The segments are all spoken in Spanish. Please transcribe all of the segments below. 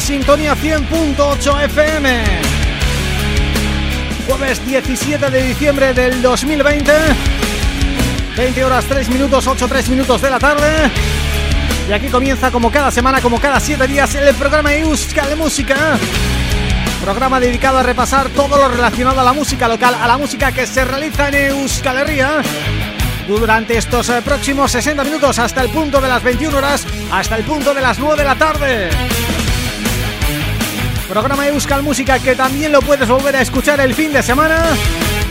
Sintonía 100.8 FM. Jueves 17 de diciembre del 2020, 20 horas 3 minutos, 8 3 minutos de la tarde. Y aquí comienza como cada semana, como cada 7 días, el programa Euskal Música. Programa dedicado a repasar todo lo relacionado a la música local, a la música que se realiza en Euskal durante estos eh, próximos 60 minutos hasta el punto de las 21 horas, hasta el punto de las 9 de la tarde. Programa de Euskal Música que también lo puedes volver a escuchar el fin de semana,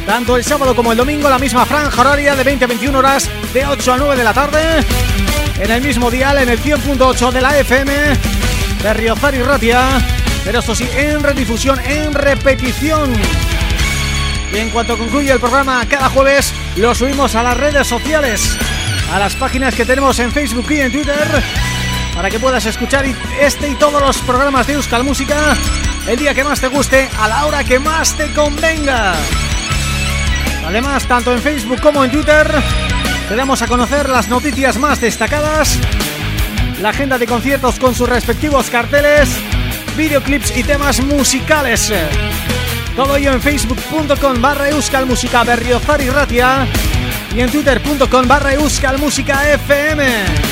tanto el sábado como el domingo, la misma franja horaria de 20 a 21 horas, de 8 a 9 de la tarde, en el mismo dial, en el 100.8 de la FM, de Riozar y Ratia, pero esto sí, en redifusión, en repetición. Y en cuanto concluye el programa cada jueves lo subimos a las redes sociales, a las páginas que tenemos en Facebook y en Twitter, para que puedas escuchar este y todos los programas de Euskal Música el día que más te guste, a la hora que más te convenga. Además, tanto en Facebook como en Twitter, te damos a conocer las noticias más destacadas, la agenda de conciertos con sus respectivos carteles, videoclips y temas musicales. Todo ello en facebook.com barra Euskal Música Berriozar y Ratia y en twitter.com barra Euskal Música FM.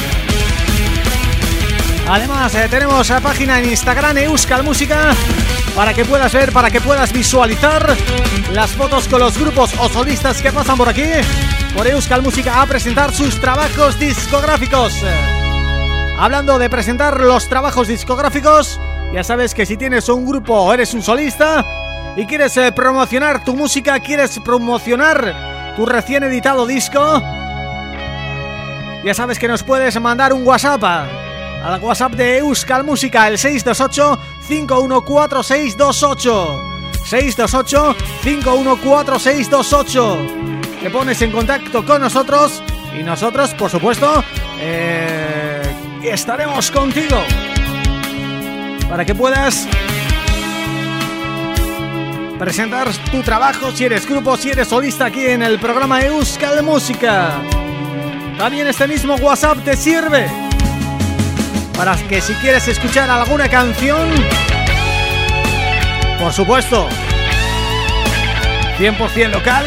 Además eh, tenemos la página en Instagram Euskal Música para que puedas ver, para que puedas visualizar las fotos con los grupos o solistas que pasan por aquí por Euskal Música a presentar sus trabajos discográficos. hablando de presentar los trabajos discográficos. Ya sabes que si tienes un grupo o eres un solista y quieres eh, promocionar tu música, quieres promocionar tu recién editado disco, ya sabes que nos puedes mandar un WhatsApp al WhatsApp de Euskal Música, el 628 514628 628 514628 Te pones en contacto con nosotros y nosotros, por supuesto, eh, estaremos contigo. Para que puedas presentar tu trabajo si eres grupo, si eres solista aquí en el programa Euskal Música. También este mismo WhatsApp te sirve para que si quieres escuchar alguna canción, por supuesto, 100% local,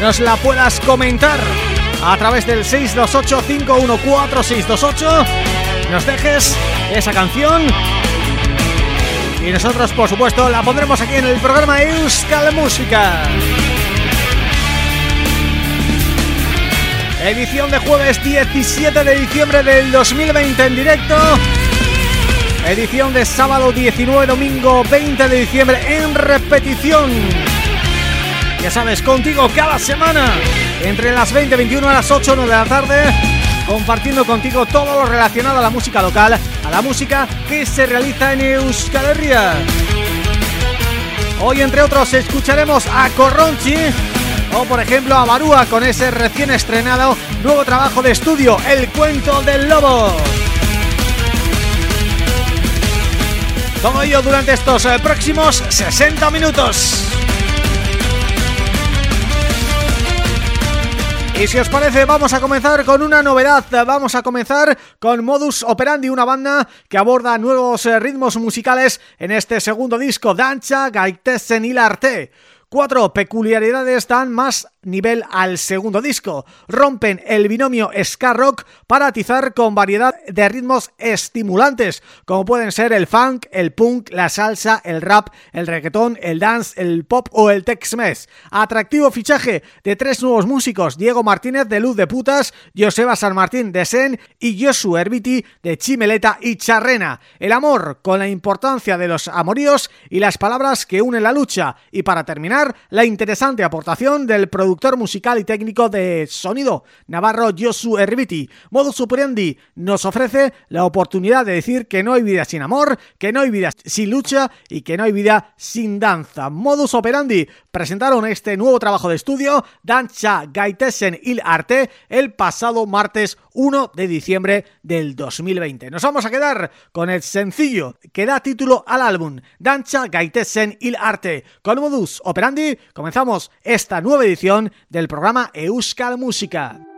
nos la puedas comentar a través del 628-514-628, nos dejes esa canción y nosotros, por supuesto, la pondremos aquí en el programa Euskal Música. Edición de jueves 17 de diciembre del 2020 en directo. Edición de sábado 19, domingo 20 de diciembre en repetición. Ya sabes, contigo cada semana Entre las 20 y 21 a las 8 9 de la tarde Compartiendo contigo todo lo relacionado a la música local A la música que se realiza en Euskal Herria. Hoy entre otros escucharemos a Corronchi o por ejemplo a Barúa con ese recién estrenado nuevo trabajo de estudio, El Cuento del Lobo. Todo ello durante estos eh, próximos 60 minutos. Y si os parece vamos a comenzar con una novedad, vamos a comenzar con Modus Operandi, una banda que aborda nuevos eh, ritmos musicales en este segundo disco, Dancha Gaitesen y Arte. Cuatro peculiaridades dan más nivel al segundo disco. Rompen el binomio ska rock para atizar con variedad de ritmos estimulantes, como pueden ser el funk, el punk, la salsa, el rap, el reggaetón, el dance, el pop o el tex-mex. Atractivo fichaje de tres nuevos músicos, Diego Martínez de Luz de Putas, Joseba San Martín de Sen y Josu Herbiti de Chimeleta y Charrena. El amor con la importancia de los amoríos y las palabras que unen la lucha. Y para terminar, la interesante aportación del productor musical y técnico de sonido, Navarro Josu Herbiti. Modo Superandi nos ofrece la oportunidad de decir que no hay vida sin amor, que no hay vida sin lucha y que no hay vida sin danza. Modus Operandi presentaron este nuevo trabajo de estudio, Dancha Gaitesen Il Arte, el pasado martes 1 de diciembre del 2020. Nos vamos a quedar con el sencillo que da título al álbum, Dancha Gaitesen Il Arte. Con Modus Operandi comenzamos esta nueva edición del programa Euskal Música.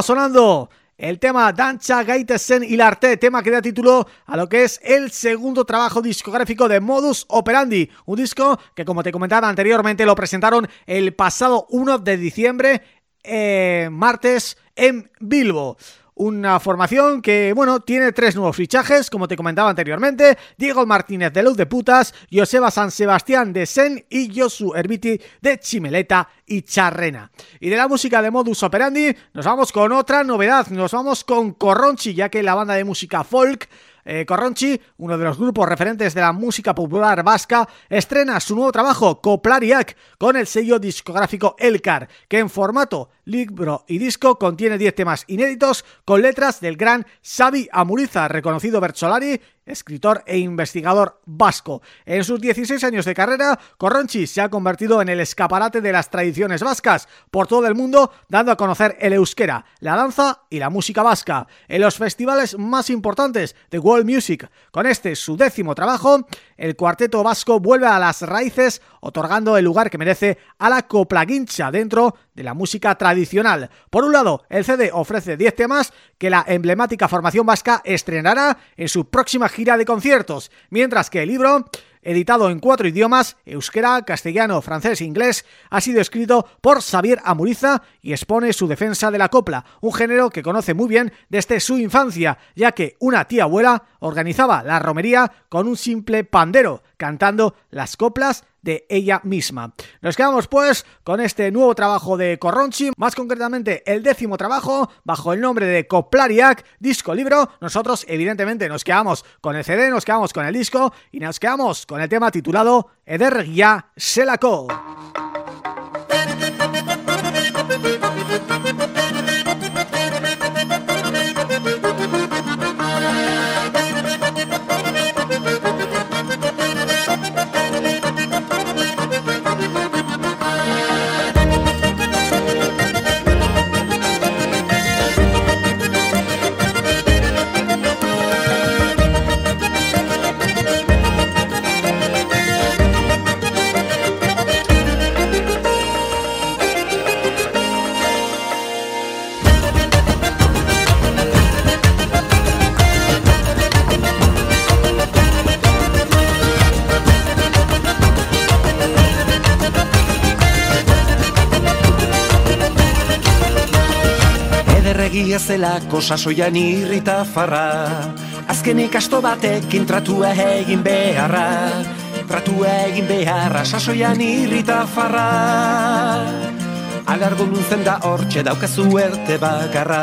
Sonando el tema Dancha Gaitesen y Arte, tema que da título a lo que es el segundo trabajo discográfico de Modus Operandi, un disco que como te comentaba anteriormente lo presentaron el pasado 1 de diciembre, eh, martes, en Bilbo. Una formación que, bueno, tiene tres nuevos fichajes, como te comentaba anteriormente, Diego Martínez de Luz de Putas, Joseba San Sebastián de Sen y Josu Herbiti de Chimeleta y Charrena. Y de la música de Modus Operandi nos vamos con otra novedad, nos vamos con Corronchi, ya que la banda de música folk eh, Corronchi, uno de los grupos referentes de la música popular vasca, estrena su nuevo trabajo, Coplariac, con el sello discográfico Elcar, que en formato libro y disco contiene 10 temas inéditos con letras del gran Xavi Amuriza, reconocido Bercholari escritor e investigador vasco. En sus 16 años de carrera, Corronchi se ha convertido en el escaparate de las tradiciones vascas por todo el mundo, dando a conocer el euskera, la danza y la música vasca en los festivales más importantes de World Music. Con este, su décimo trabajo, el cuarteto vasco vuelve a las raíces, otorgando el lugar que merece a la coplaguincha dentro de la música tradicional. Por un lado, el CD ofrece 10 temas que la emblemática formación vasca estrenará en su próxima gira de conciertos, mientras que el libro editado en cuatro idiomas, euskera, castellano, francés e inglés, ha sido escrito por Xavier Amuriza y expone su defensa de la copla, un género que conoce muy bien desde su infancia, ya que una tía abuela organizaba la romería con un simple pandero, cantando las coplas de ella misma. Nos quedamos pues con este nuevo trabajo de Corronchi, más concretamente el décimo trabajo bajo el nombre de Coplariac, disco libro. Nosotros evidentemente nos quedamos con el CD, nos quedamos con el disco y nos quedamos con el tema titulado Edergia Selako. Egia zelako sasoian irrita farra. Azken ikasto batekin tratu egin beharra. Tratu egin beharra sasoian irrita farra. Alargo nuntzen da hortxe daukazu erte bakarra.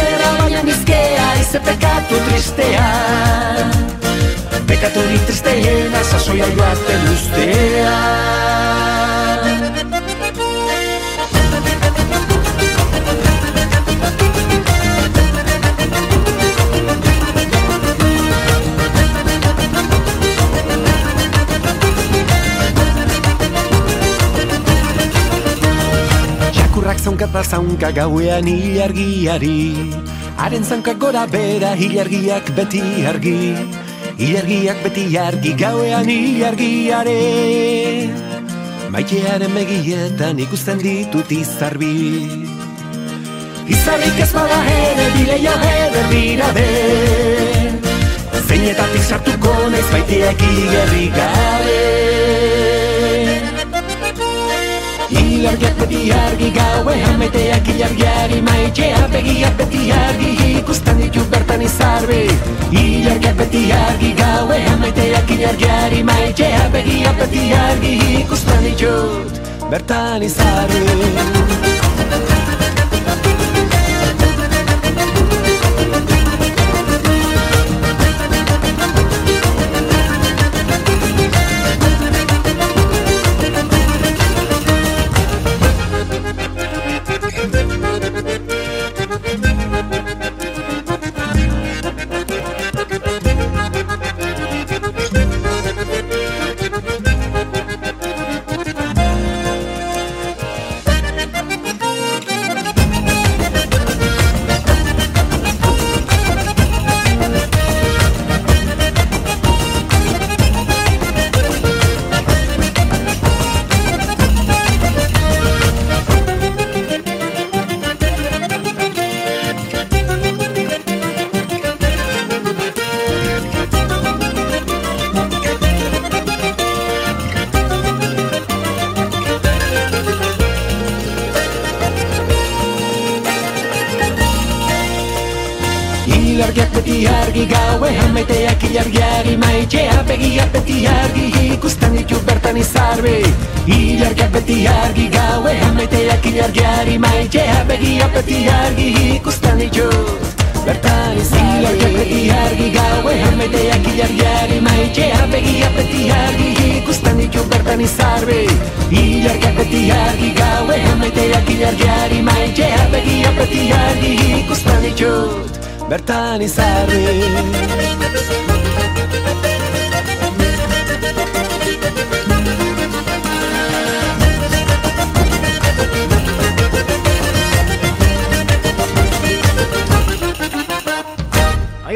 Era baina nizkea ize pekatu tristea. Pekatu tristeena sasoia joaten ustea zaunka eta zaunka gauean hilargiari. Haren zaunka gora bera hilargiak beti argi. Hilargiak beti argi gauean hilargiare. Maitearen megietan ikusten ditut izarbi Izarrik ez bada ere bileio eder birabe Zeinetatik sartuko naiz baiteak igerri gabe Ilargiak beti argi gaue Hameteak ilargiari maitxea Begiak beti argi ikusten ditu bertan izarbi Ilargiak beti argi gaue Hameteak ilargiari maitxea Begiak beti argi ikusten ditut bertan izarbi Ilargiari maitea Begia beti argi ikusten ditu bertan izarri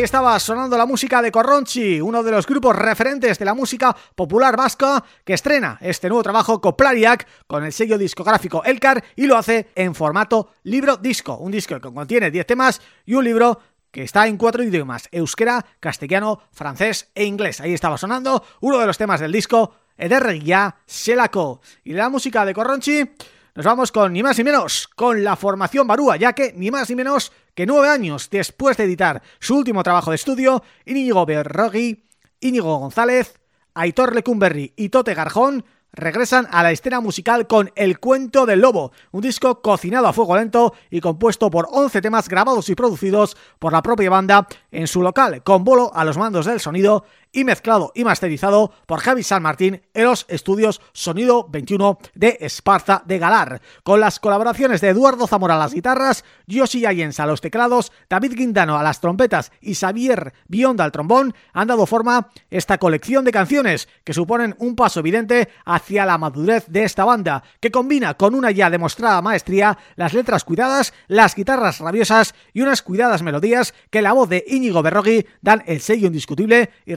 estaba sonando la música de Corronchi, uno de los grupos referentes de la música popular vasca que estrena este nuevo trabajo Coplariac con el sello discográfico Elcar y lo hace en formato libro disco, un disco que contiene 10 temas y un libro que está en cuatro idiomas, euskera, castellano, francés e inglés. Ahí estaba sonando uno de los temas del disco, Ederregia Selako. Y la música de Corronchi nos vamos con ni más ni menos, con la formación Barúa, ya que ni más ni menos que nueve años después de editar su último trabajo de estudio, Íñigo Berrogui, Íñigo González, Aitor Lecumberri y Tote Garjón regresan a la escena musical con El Cuento del Lobo, un disco cocinado a fuego lento y compuesto por 11 temas grabados y producidos por la propia banda en su local, con bolo a los mandos del sonido y mezclado y masterizado por Javi San Martín en los estudios Sonido 21 de Esparza de Galar, con las colaboraciones de Eduardo Zamora a las guitarras, Yoshi Ayens a los teclados, David Guindano a las trompetas y Xavier Bionda al trombón, han dado forma esta colección de canciones que suponen un paso evidente hacia la madurez de esta banda, que combina con una ya demostrada maestría las letras cuidadas, las guitarras rabiosas y unas cuidadas melodías que la voz de Íñigo Berrogui dan el sello indiscutible y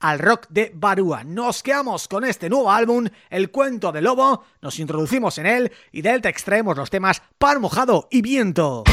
al rock de Barúa. Nos quedamos con este nuevo álbum, El Cuento del Lobo, nos introducimos en él y de él te extraemos los temas Pan Mojado y Viento.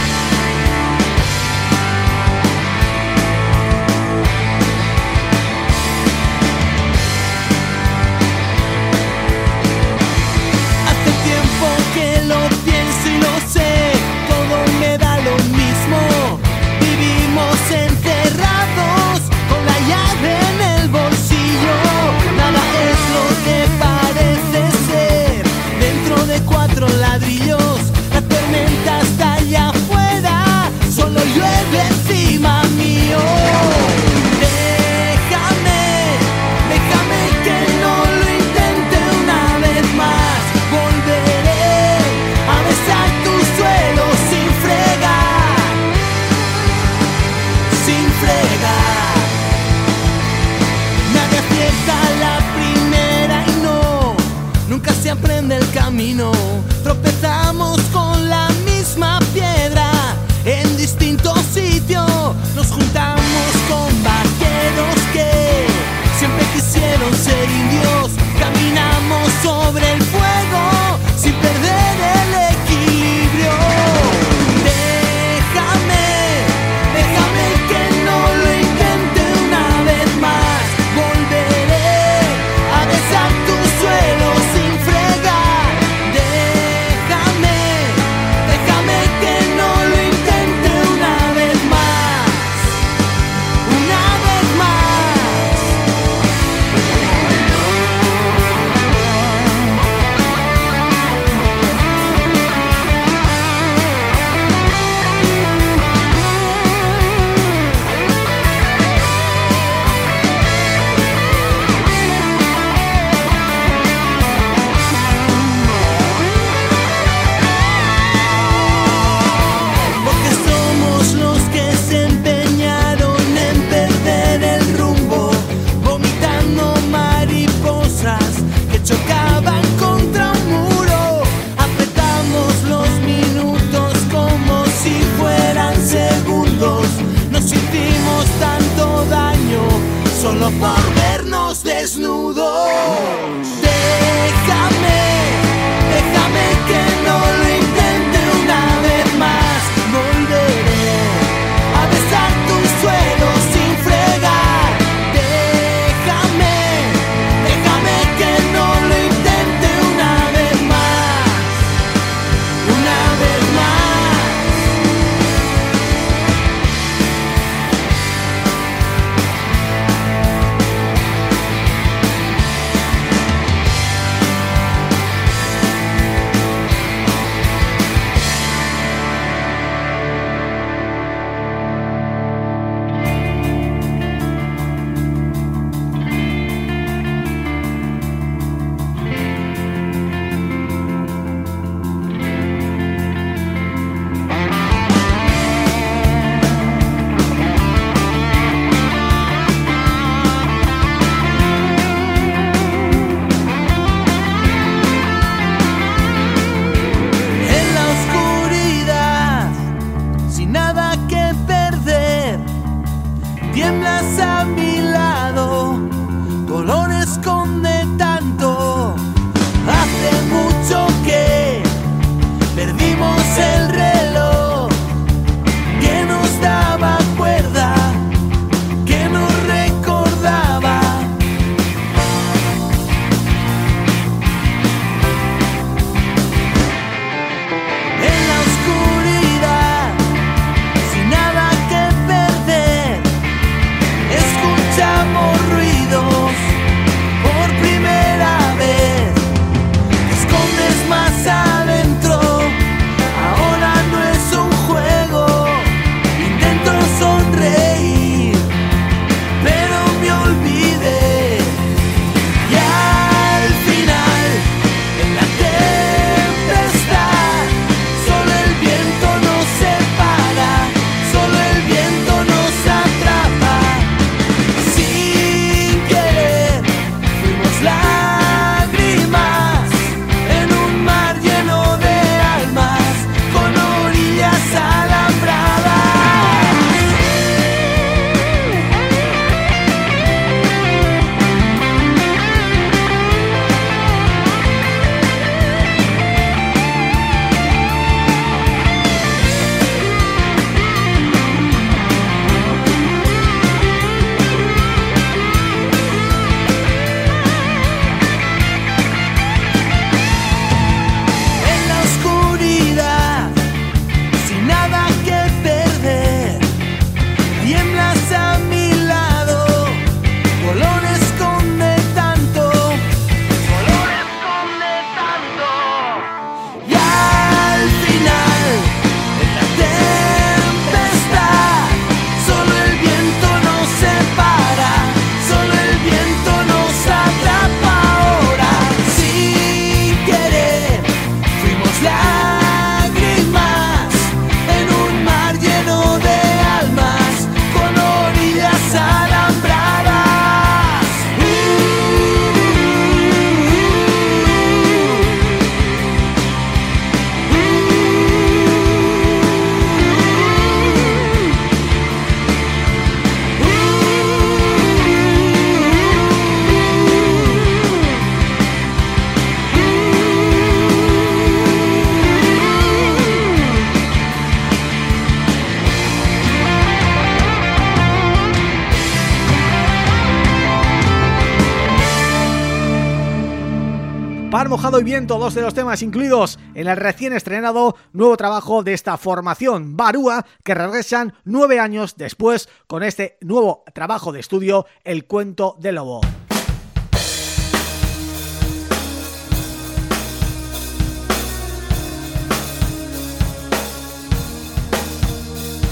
Y Viento, dos de los temas incluidos en el recién estrenado nuevo trabajo de esta formación, Barúa, que regresan nueve años después con este nuevo trabajo de estudio, El Cuento del Lobo.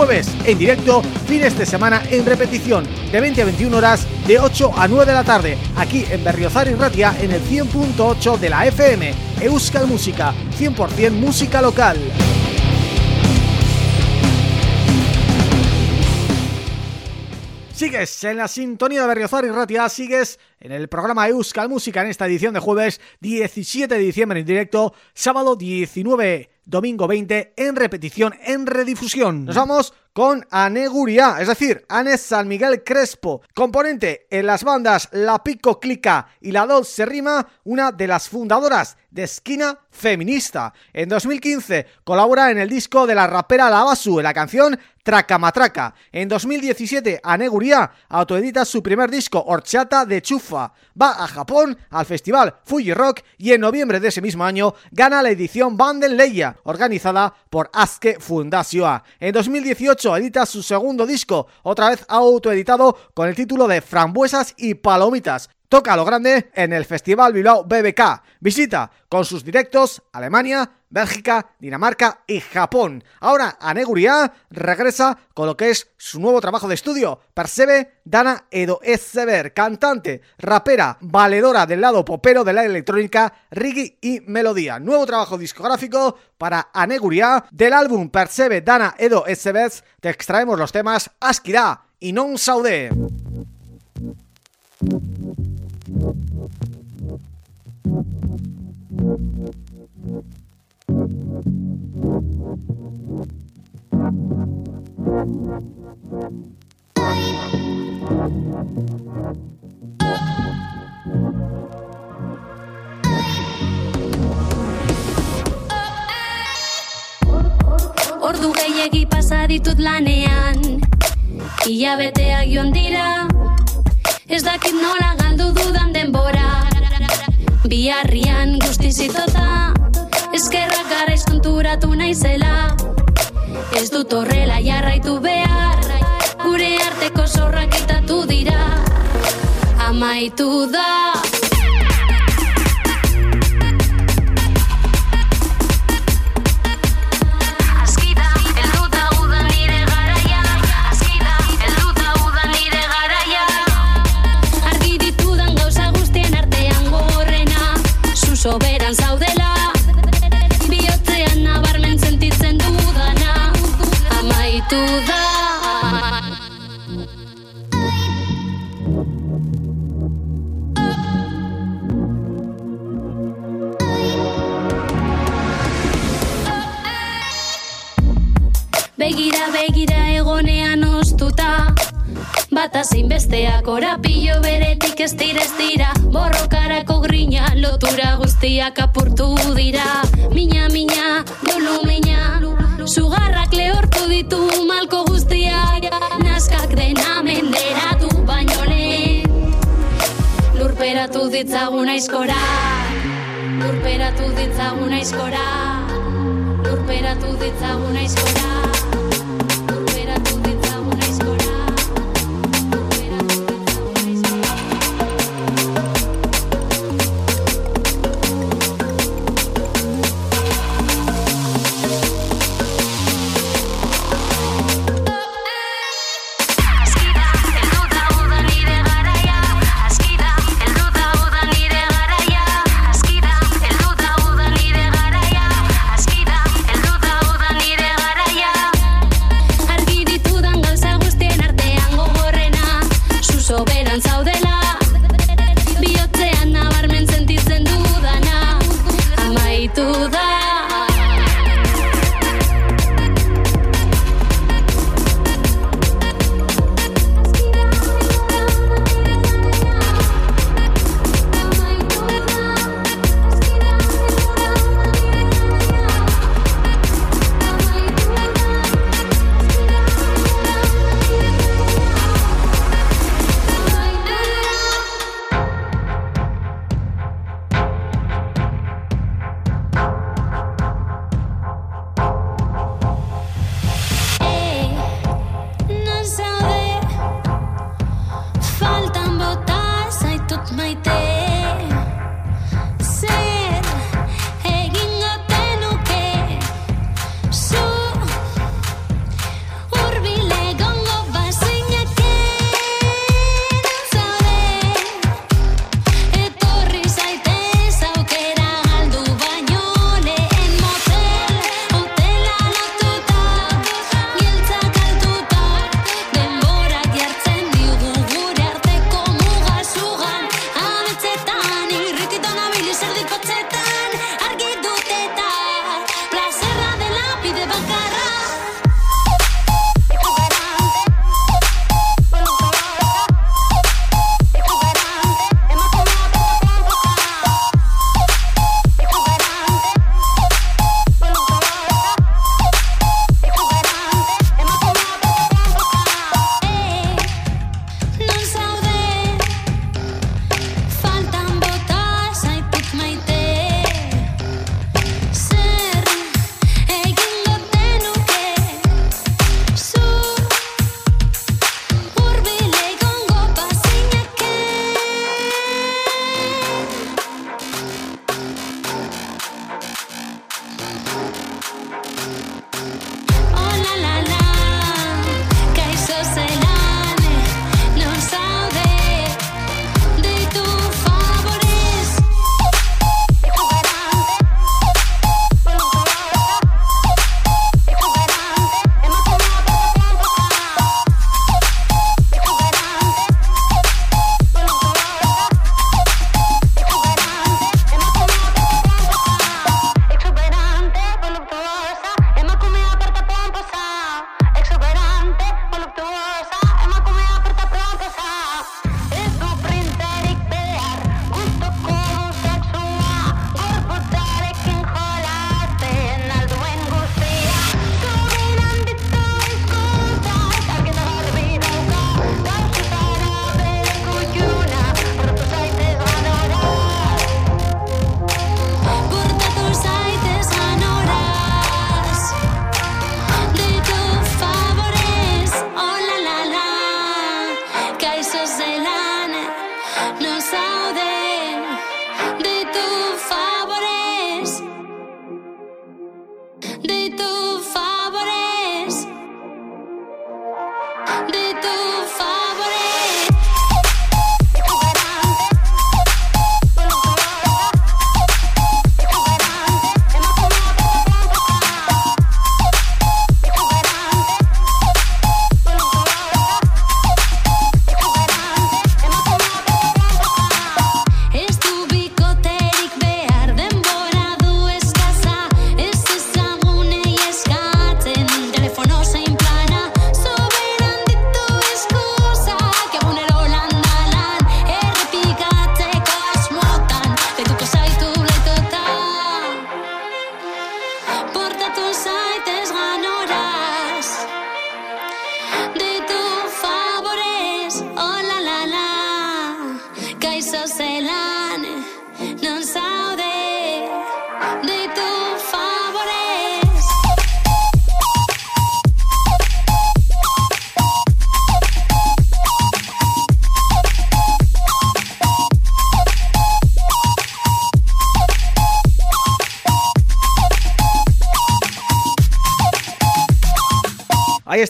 Jueves en directo, fines de semana en repetición, de 20 a 21 horas, de 8 a 9 de la tarde, aquí en Berriozar y Ratia, en el 100.8 de la FM, Euskal Música, 100% música local. Sigues en la sintonía de Berriozar y Ratia, sigues en el programa Euskal Música en esta edición de jueves 17 de diciembre en directo, sábado 19 domingo 20 en repetición, en redifusión. Nos vamos con Aneguria, es decir, Anes San Miguel Crespo, componente en las bandas La Pico Clica y La Dolce Rima, una de las fundadoras de Esquina Feminista. En 2015 colabora en el disco de la rapera La Basu en la canción Tracamatraca. En 2017 Aneguria autoedita su primer disco Horchata de Chufa. Va a Japón al festival Fuji Rock y en noviembre de ese mismo año gana la edición Banden Leia, organizada por Aske Fundazioa. En 2018 edita su segundo disco, otra vez autoeditado con el título de Frambuesas y Palomitas, toca lo grande en el Festival Bilbao BBK. Visita con sus directos Alemania, Bélgica, Dinamarca y Japón. Ahora Aneguria regresa con lo que es su nuevo trabajo de estudio. Percebe Dana Edo Ezeber, cantante, rapera, valedora del lado popero de la electrónica, reggae y melodía. Nuevo trabajo discográfico para Aneguria del álbum Percebe Dana Edo Ezeber. Te extraemos los temas Askira y Non Saude. Ordu gehiegi pasa ditut lanean Ia beteak dira. Ez dakit nola galdu dudan denbora Biarrian guztizitota Eskerrak gara konturatu naizela. Ez dut horrela jarraitu behar Gure arteko zorrak dira. Amaitu da besteak orapillo beretik ez dira ez dira. Borrokarako grina lotura guztiak apurtu dira. Mina, mina, dolu mina. Sugarrak lehortu ditu malko guztiak. Naskak dena menderatu baino lehen. Lurperatu ditzagun aizkora. Lurperatu ditzagun aizkora. Lurperatu ditzagun aizkora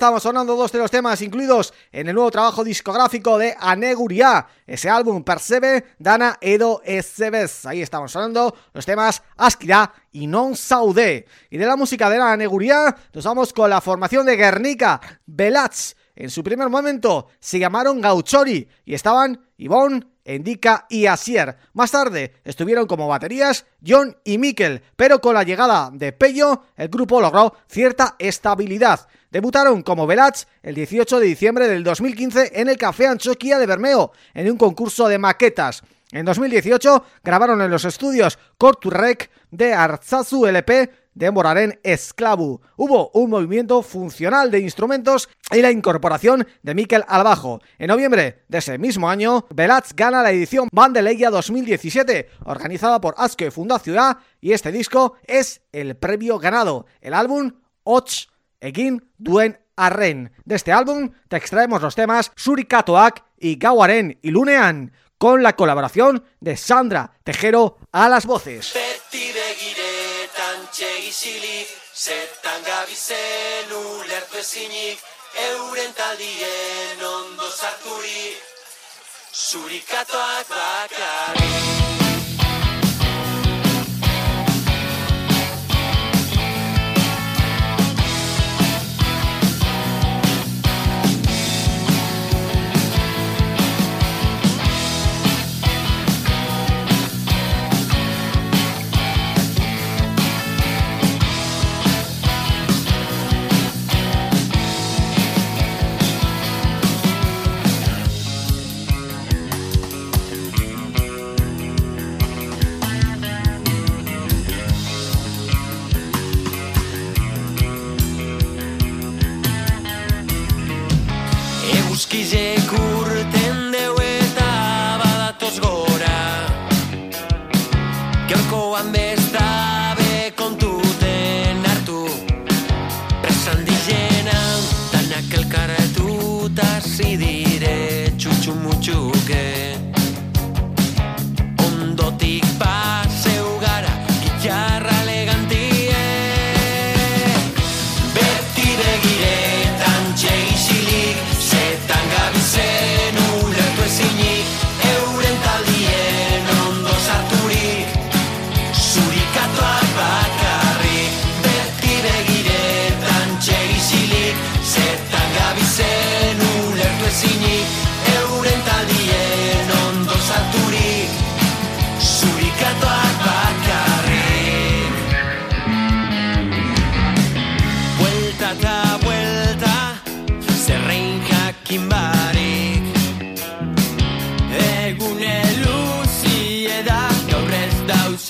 Ahí estamos sonando dos de los temas incluidos en el nuevo trabajo discográfico de Aneguria, ese álbum Percebe Dana Edo Ezebez. Ahí estamos sonando los temas Askira y Non Saude. Y de la música de la Aneguria nos vamos con la formación de Guernica, Belats. En su primer momento se llamaron Gauchori y estaban Ivonne, Endika y Asier. Más tarde estuvieron como baterías John y Mikel, pero con la llegada de Pello el grupo logró cierta estabilidad. Debutaron como Velats el 18 de diciembre del 2015 en el Café Anchoquia de Bermeo, en un concurso de maquetas. En 2018 grabaron en los estudios Corturrec de Arzazu LP de Moraren Esclavu. Hubo un movimiento funcional de instrumentos y la incorporación de Mikel al bajo. En noviembre de ese mismo año, Velats gana la edición Bandeleia 2017, organizada por Aske Fundación y este disco es el premio ganado. El álbum Och Egin Duen Arren. De este álbum te extraemos los temas Surikatoak y Gauaren y Lunean, con la colaboración de Sandra Tejero a las voces.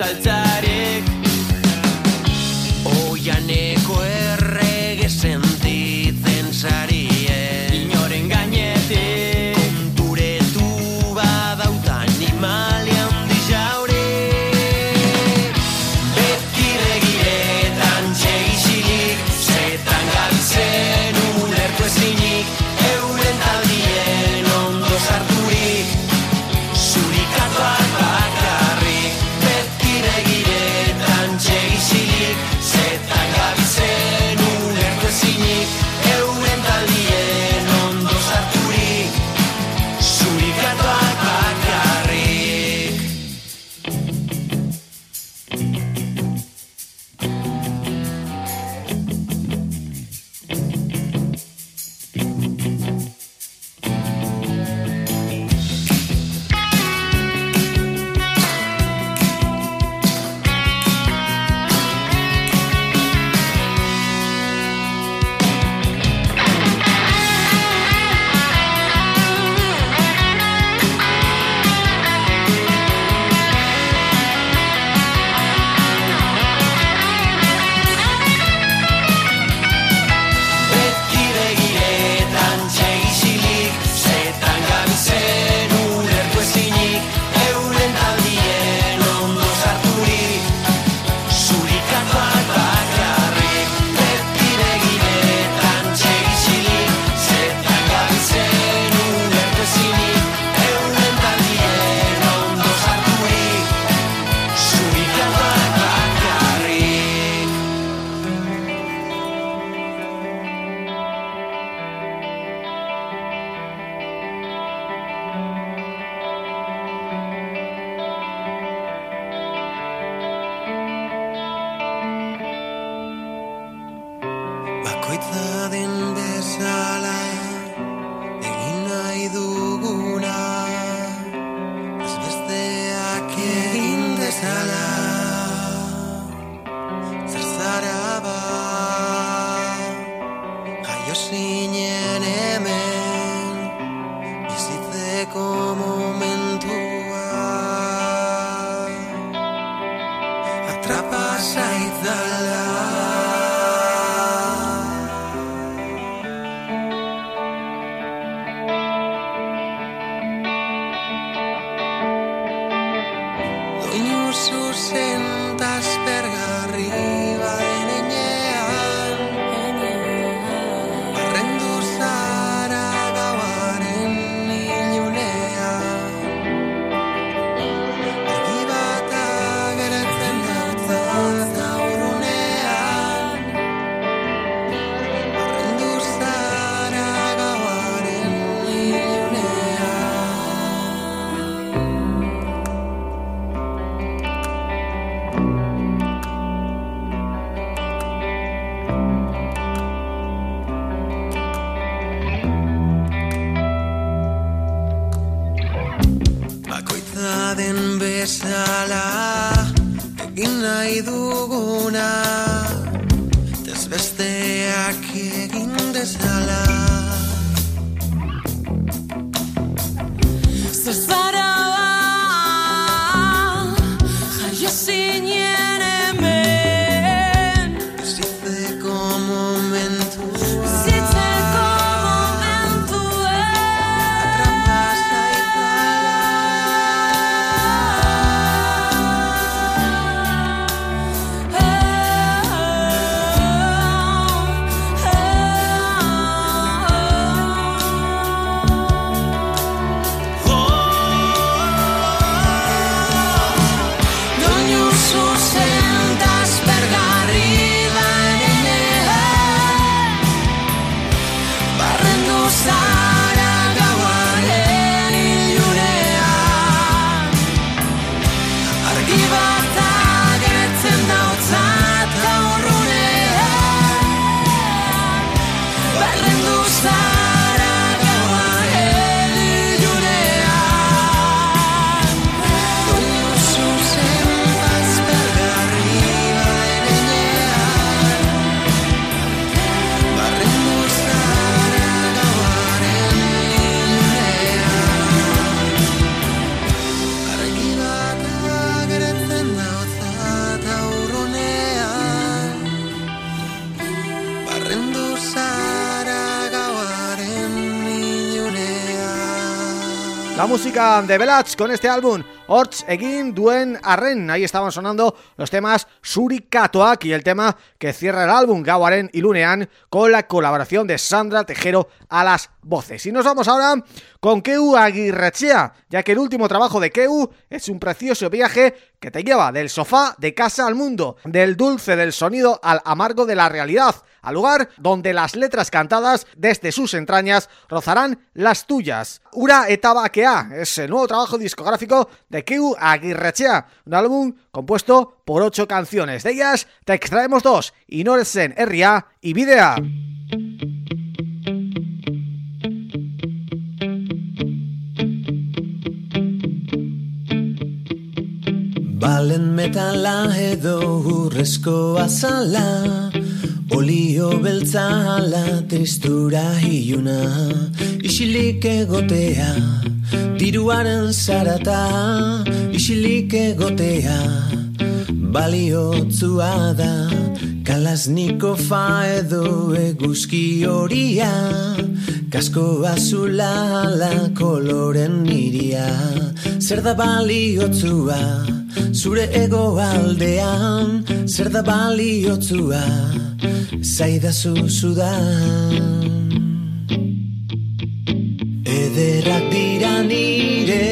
saltar seen you. Música de Belach con este álbum Hortz Egin Duen Arren. Ahí estaban sonando los temas Surikatoak y el tema que cierra el álbum Gauaren y Lunean con la colaboración de Sandra Tejero a las voces. Y nos vamos ahora con Keu Aguirrechea, ya que el último trabajo de Keu es un precioso viaje que te lleva del sofá de casa al mundo, del dulce del sonido al amargo de la realidad, al lugar donde las letras cantadas desde sus entrañas rozarán las tuyas. Ura Etabakea es el nuevo trabajo discográfico de Keu Aguirrechea, un álbum compuesto por ocho canciones. De ellas te extraemos dos, Inoresen Herria y Videa. Balen metala edo urrezko azala Olio beltzala tristura hiuna Isilik egotea Diruaren zarata Isilik egotea Baliotzua da. Kalasniko fa edo eguzki horia Kasko azula la koloren iria Zer da baliotzua Zure ego aldean? Zer da baliotzua zaidazu zudan Ederrak dira nire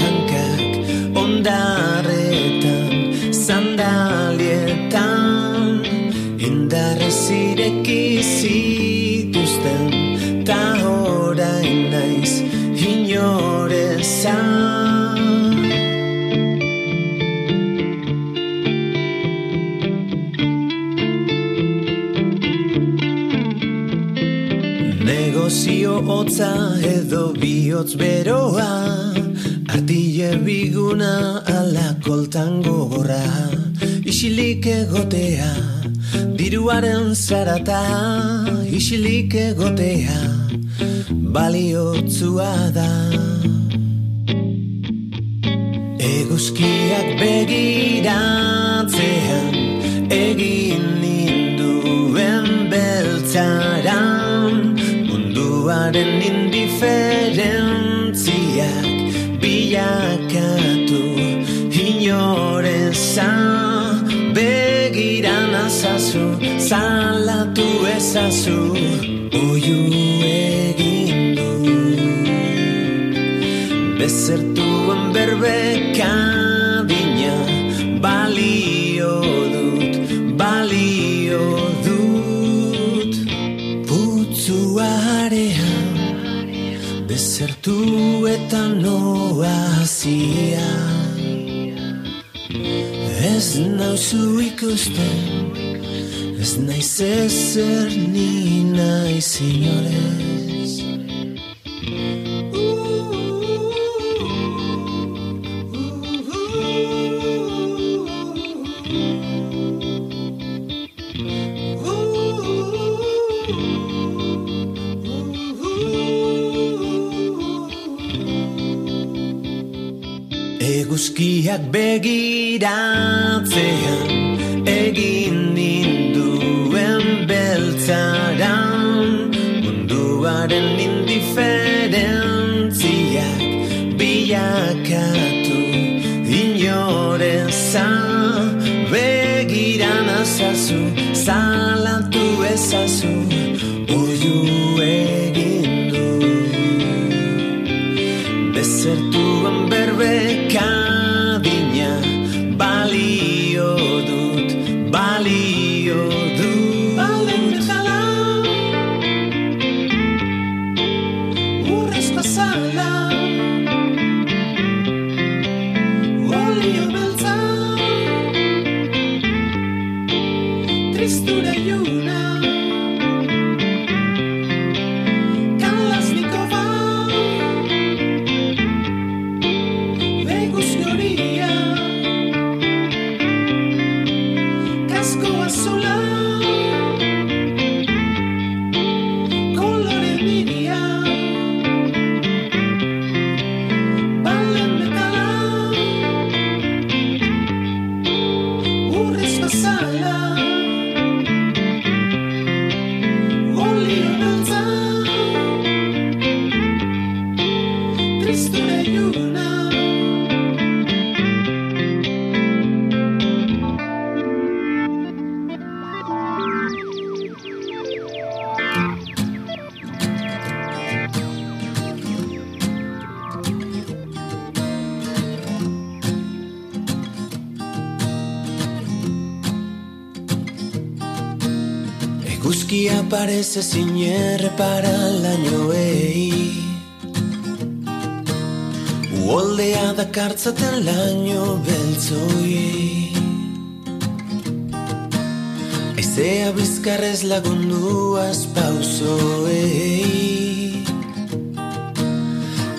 hankak ondarretan sandalietan Emozio hotza edo bihotz beroa Artile biguna ala koltan gogorra. Isilik egotea Diruaren zarata Isilik egotea Baliotzua da. Eguzkiak begiratzean Egin Azazu, zalatu ezazu Oiu egin du. Bezertuen berbeka dina Balio dut, balio dut. Putzuarean Bezertu eta noazia Ez nauzu ikusten Ez naiz ezer ni naiz inorez Eguzkiak begiratzean azazu zalatu ezazu oiu Eguzkia parece sin para lainoei Uoldea dakartzaten laino beltzoiei Aizea bizkarrez lagunduaz pausoei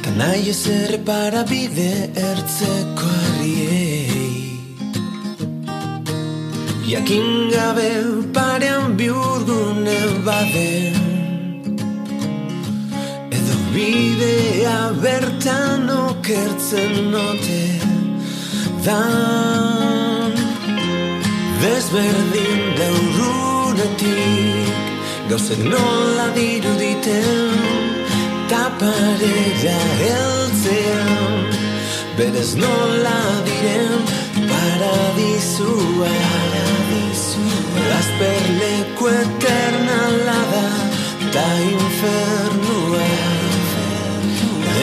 Tanai ez errepara bide ertzeko harriei Jakin gabe parean biurgune baden Edo bidea bertan okertzen note Dan. Desberdin daurunetik Gauzek nola diruditen Taparera heltzean. Berez nola diren Azperleku eternala da. Infernua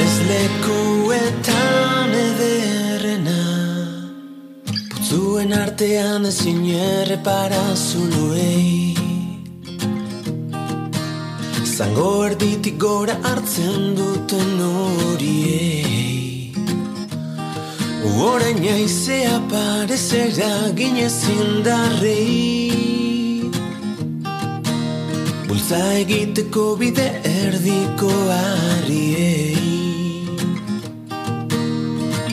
Ez lekuetan ederrena. Putzuen artean ezin errepara zuluei. Zango erditik gora hartzen duten horiei. Orain aizea parezera ginez indarrei Bultza egiteko bide erdiko ariei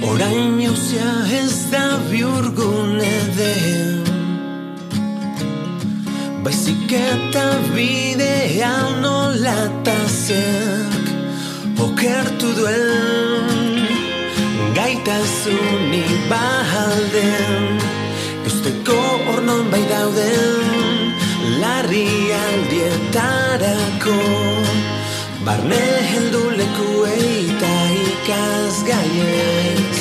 Orain jauzia ez da biurgune den. Baizik eta bidea nolata zerk Okertu duen. Gaitazuni bahalden Eusteko ornon bai dauden Larri aldietarako Barne heldu lekuei eta ikasgaiek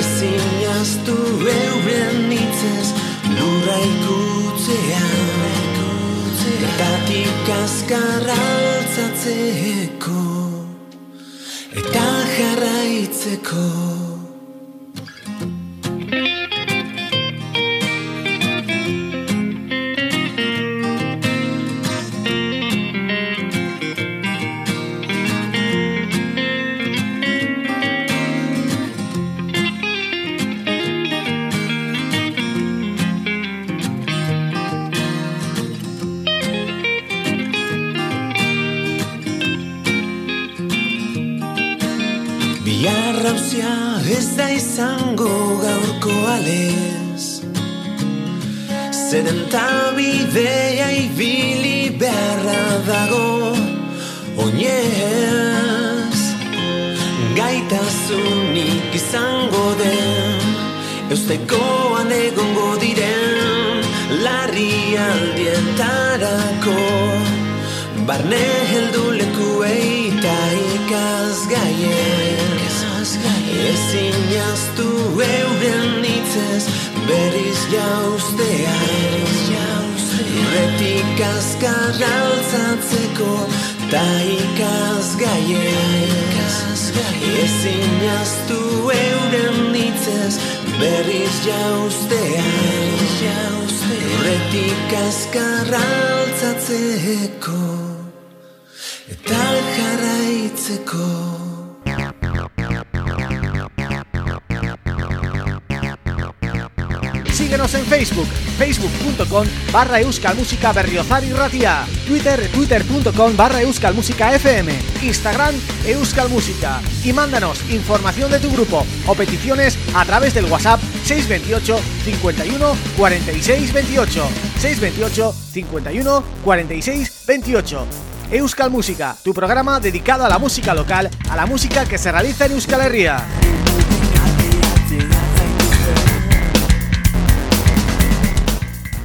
Ezin jaztu euren nitzez lurra ikutzean Tatik azkarra altzatzeko Eta jarraitzeko izango gaurko alez. Zeren ta bidea ibili beharra dago Oinez. Gaitasunik izango den Eustekoan egongo diren Larri aldietarako Barne heldu lekuei eta ikasgaiek. Ezin jaztu euren nitzez berriz jauztea Retik azkar altzatzeko ta ikasgaiek Ezin jaztu euren nitzez berriz jauztea Retik azkar altzatzeko eta jarraitzeko Facebook, facebook.com barra euskalmusica berriozar y ratia. Twitter, twitter.com barra euskalmusica FM Instagram, euskalmusica Y mándanos información de tu grupo o peticiones a través del WhatsApp 628 51 46 28 628 51 46 28 Euskal Música, tu programa dedicado a la música local, a la música que se realiza en Euskal Herria.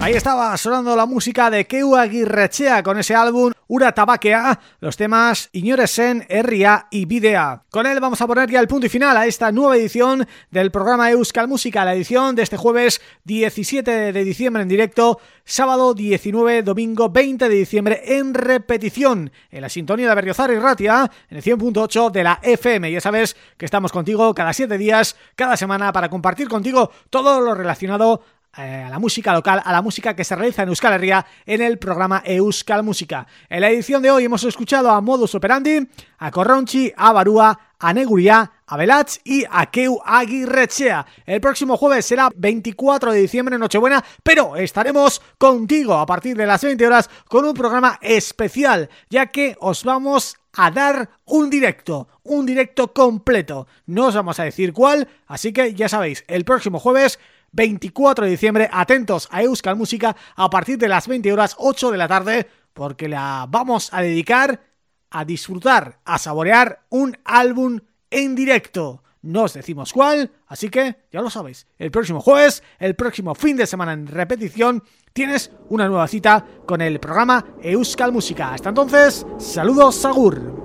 Ahí estaba sonando la música de Keu Aguirrechea con ese álbum Ura Tabakea, los temas Iñoresen, Herria y Videa. Con él vamos a poner ya el punto y final a esta nueva edición del programa Euskal Música, la edición de este jueves 17 de diciembre en directo, sábado 19, domingo 20 de diciembre en repetición, en la sintonía de Berriozar y Ratia, en el 100.8 de la FM. Ya sabes que estamos contigo cada siete días, cada semana, para compartir contigo todo lo relacionado a la música local, a la música que se realiza en Euskal Herria en el programa Euskal Música. En la edición de hoy hemos escuchado a Modus Operandi, a Corronchi, a Barúa, a Neguria, a Belach y a Keu Aguirrechea. El próximo jueves será 24 de diciembre, Nochebuena, pero estaremos contigo a partir de las 20 horas con un programa especial, ya que os vamos a dar un directo, un directo completo. No os vamos a decir cuál, así que ya sabéis, el próximo jueves 24 de diciembre, atentos a Euskal Música a partir de las 20 horas 8 de la tarde, porque la vamos a dedicar a disfrutar, a saborear un álbum en directo. No os decimos cuál, así que ya lo sabéis. El próximo jueves, el próximo fin de semana en repetición, tienes una nueva cita con el programa Euskal Música. Hasta entonces, saludos, Sagur.